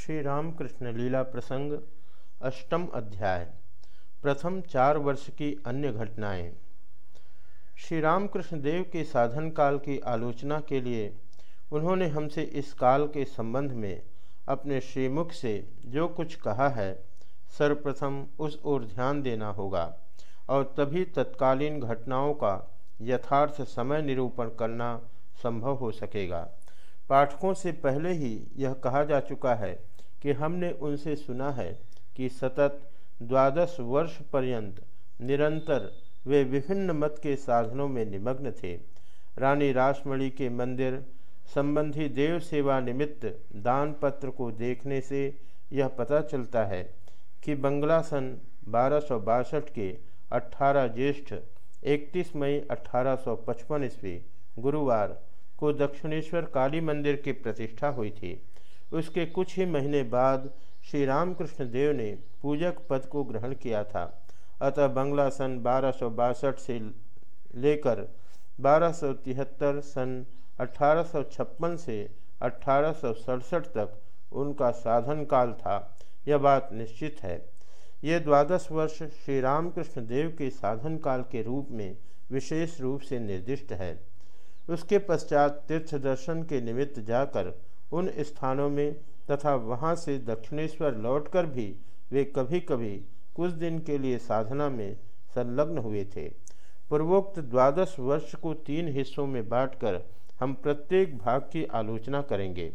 श्री रामकृष्ण लीला प्रसंग, अष्टम अध्याय, प्रथम चार वर्ष की अन्य घटनाएँ। श्री रामकृष्ण देव के साधन काल की आलोचना के लिए उन्होंने हमसे इस काल के संबंध में अपने श्रीमुख से जो कुछ कहा है, सर्वप्रथम उस ओर ध्यान देना होगा और तभी तत्कालीन घटनाओं का यथार्थ समय निरूपण करना संभव हो सकेगा। पाठकों से पहले ही यह कहा जा चुका है कि हमने उनसे सुना है कि सतत द्वादश वर्ष पर्यंत निरंतर वे विभिन्न मत के साधनों में निमग्न थे। रानी रासमणि के मंदिर संबंधी देव सेवा निमित्त दान पत्र को देखने से यह पता चलता है कि बंगला सन बारह के 18 ज्येष्ठ 31 मई 1855 ईस्वी गुरुवार को दक्षिणेश्वर काली मंदिर की प्रतिष्ठा हुई थी। उसके कुछ ही महीने बाद श्री रामकृष्ण देव ने पूजक पद को ग्रहण किया था। अतः बंगला सन बारह से लेकर बारह सन अठारह सौ छप्पन से अठारह सौ सड़सठ तक उनका साधन काल था। यह बात निश्चित है। ये द्वादश वर्ष श्री रामकृष्ण देव के साधन काल के रूप में विशेष रूप से निर्दिष्ट है। उसके पश्चात तीर्थ दर्शन के निमित्त जाकर उन स्थानों में तथा वहाँ से दक्षिणेश्वर लौटकर भी वे कभी कभी कुछ दिन के लिए साधना में संलग्न हुए थे। पूर्वोक्त द्वादश वर्ष को तीन हिस्सों में बांटकर हम प्रत्येक भाग की आलोचना करेंगे।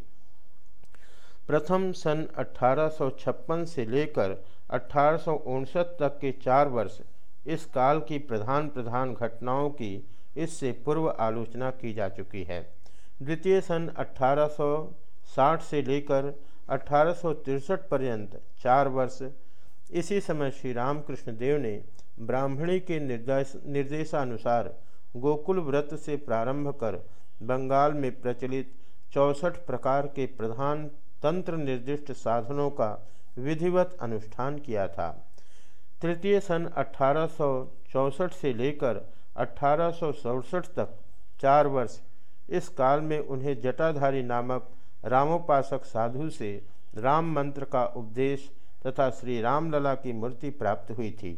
प्रथम सन अठारह सौ छप्पन से लेकर अठारह सौ उनसठ तक के चार वर्ष इस काल की प्रधान प्रधान घटनाओं की इससे पूर्व आलोचना की जा चुकी है। द्वितीय सन 1860 से लेकर अठारह पर्यंत चार वर्ष। इसी समय श्री रामकृष्ण देव ने ब्राह्मणी के निर्देश, निर्देशानुसार गोकुल व्रत से प्रारंभ कर बंगाल में प्रचलित चौसठ प्रकार के प्रधान तंत्र निर्दिष्ट साधनों का विधिवत अनुष्ठान किया था। तृतीय सन अठारह से लेकर अठारह सौ सड़सठ तक चार वर्ष। इस काल में उन्हें जटाधारी नामक रामोपासक साधु से राम मंत्र का उपदेश तथा श्री रामलला की मूर्ति प्राप्त हुई थी।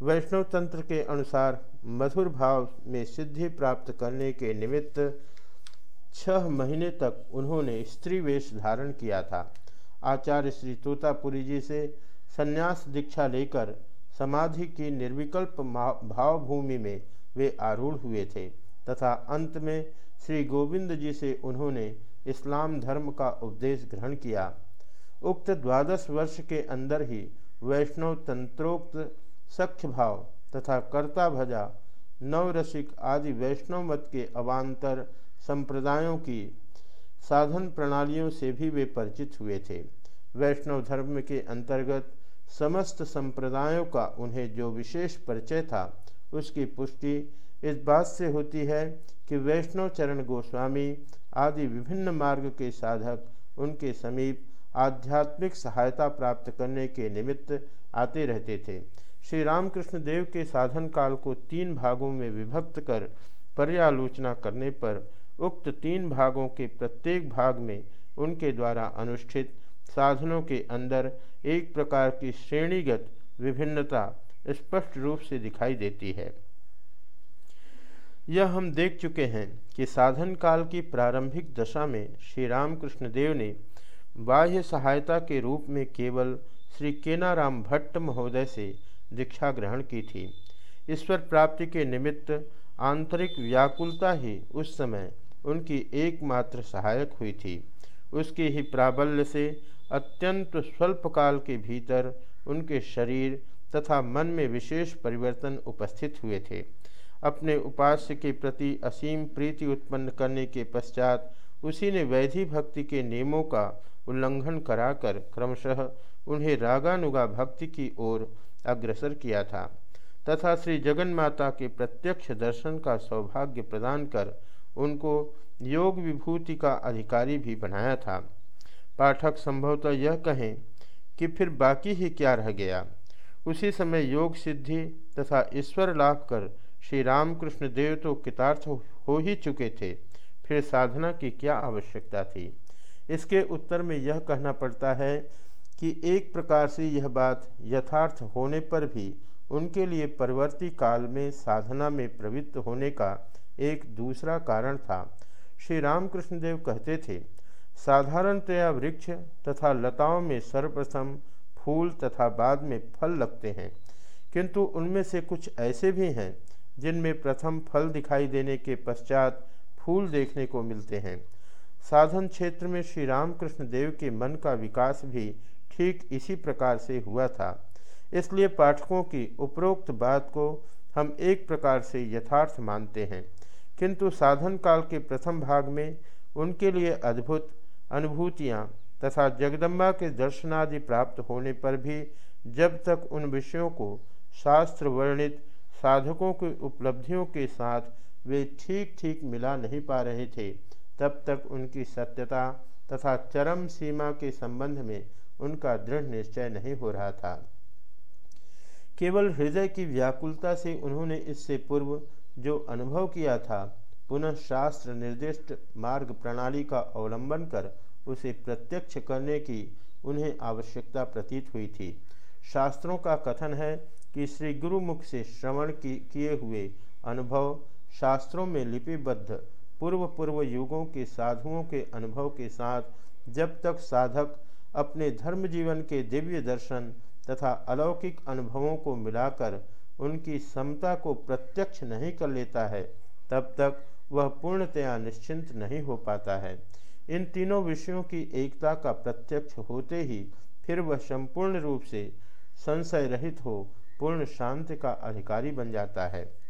वैष्णव तंत्र के अनुसार मधुर भाव में सिद्धि प्राप्त करने के निमित्त छह महीने तक उन्होंने स्त्री वेश धारण किया था। आचार्य श्री तोतापुरी जी से संन्यास दीक्षा लेकर समाधि की निर्विकल्प भावभूमि में वे आरूढ़ हुए थे तथा अंत में श्री गोविंद जी से उन्होंने इस्लाम धर्म का उपदेश ग्रहण किया। उक्त द्वादश वर्ष के अंदर ही वैष्णव तंत्रोक्त सख्य भाव तथा कर्ता भजा, नवरसिक आदि वैष्णव मत के अवान्तर संप्रदायों की साधन प्रणालियों से भी वे परिचित हुए थे। वैष्णव धर्म के अंतर्गत समस्त संप्रदायों का उन्हें जो विशेष परिचय था, उसकी पुष्टि इस बात से होती है कि वैष्णव चरण गोस्वामी आदि विभिन्न मार्ग के साधक उनके समीप आध्यात्मिक सहायता प्राप्त करने के निमित्त आते रहते थे। श्री रामकृष्ण देव के साधन काल को तीन भागों में विभक्त कर पर्यालोचना करने पर उक्त तीन भागों के प्रत्येक भाग में उनके द्वारा अनुष्ठित साधनों के अंदर एक प्रकार की श्रेणीगत विभिन्नता स्पष्ट रूप से दिखाई देती है। यह हम देख चुके हैं कि साधन काल की प्रारंभिक दशा में श्री रामकृष्ण देव ने बाह्य सहायता के रूप में केवल श्री केनाराम भट्ट महोदय से दीक्षा ग्रहण की थी। ईश्वर प्राप्ति के निमित्त आंतरिक व्याकुलता ही उस समय उनकी एकमात्र सहायक हुई थी। उसके ही प्राबल्य से अत्यंत स्वल्प काल के भीतर उनके शरीर तथा मन में विशेष परिवर्तन उपस्थित हुए थे। अपने उपास्य के प्रति असीम प्रीति उत्पन्न करने के पश्चात उसी ने वैधि भक्ति के नियमों का उल्लंघन कराकर क्रमशः उन्हें रागानुगा भक्ति की ओर अग्रसर किया था, तथा श्री जगन के प्रत्यक्ष दर्शन का सौभाग्य प्रदान कर उनको योग विभूति का अधिकारी भी बनाया था। पाठक संभवतः यह कहें कि फिर बाकी ही क्या रह गया? उसी समय योग सिद्धि तथा ईश्वर लाभ कर श्री रामकृष्ण देव तो कृतार्थ हो, ही चुके थे, फिर साधना की क्या आवश्यकता थी? इसके उत्तर में यह कहना पड़ता है कि एक प्रकार से यह बात यथार्थ होने पर भी उनके लिए परवर्ती काल में साधना में प्रवृत्त होने का एक दूसरा कारण था। श्री रामकृष्ण देव कहते थे, साधारणतया वृक्ष तथा लताओं में सर्वप्रथम फूल तथा बाद में फल लगते हैं, किंतु उनमें से कुछ ऐसे भी हैं जिनमें प्रथम फल दिखाई देने के पश्चात फूल देखने को मिलते हैं। साधन क्षेत्र में श्री रामकृष्ण देव के मन का विकास भी ठीक इसी प्रकार से हुआ था। इसलिए पाठकों की उपरोक्त बात को हम एक प्रकार से यथार्थ मानते हैं। किंतु साधन काल के प्रथम भाग में उनके लिए अद्भुत अनुभूतियाँ तथा जगदम्बा के दर्शनादि प्राप्त होने पर भी जब तक उन विषयों को शास्त्र वर्णित साधकों की उपलब्धियों के साथ वे ठीक ठीक मिला नहीं पा रहे थे। तब तक उनकी सत्यता तथा चरम सीमा के संबंध में उनका दृढ़ निश्चय नहीं हो रहा था। केवल हृदय की व्याकुलता से उन्होंने इससे पूर्व जो अनुभव किया था, पुनः शास्त्र निर्दिष्ट मार्ग प्रणाली का अवलंबन कर उसे प्रत्यक्ष करने की उन्हें आवश्यकता प्रतीत हुई थी। शास्त्रों का कथन है कि श्री गुरुमुख से श्रवण किए हुए अनुभव शास्त्रों में लिपिबद्ध पूर्व पूर्व युगों के साधुओं के अनुभव के साथ जब तक साधक अपने धर्म जीवन के दिव्य दर्शन तथा अलौकिक अनुभवों को मिलाकर उनकी समता को प्रत्यक्ष नहीं कर लेता है, तब तक वह पूर्णतया निश्चिंत नहीं हो पाता है। इन तीनों विषयों की एकता का प्रत्यक्ष होते ही फिर वह संपूर्ण रूप से संशय रहित हो पूर्ण शांति का अधिकारी बन जाता है।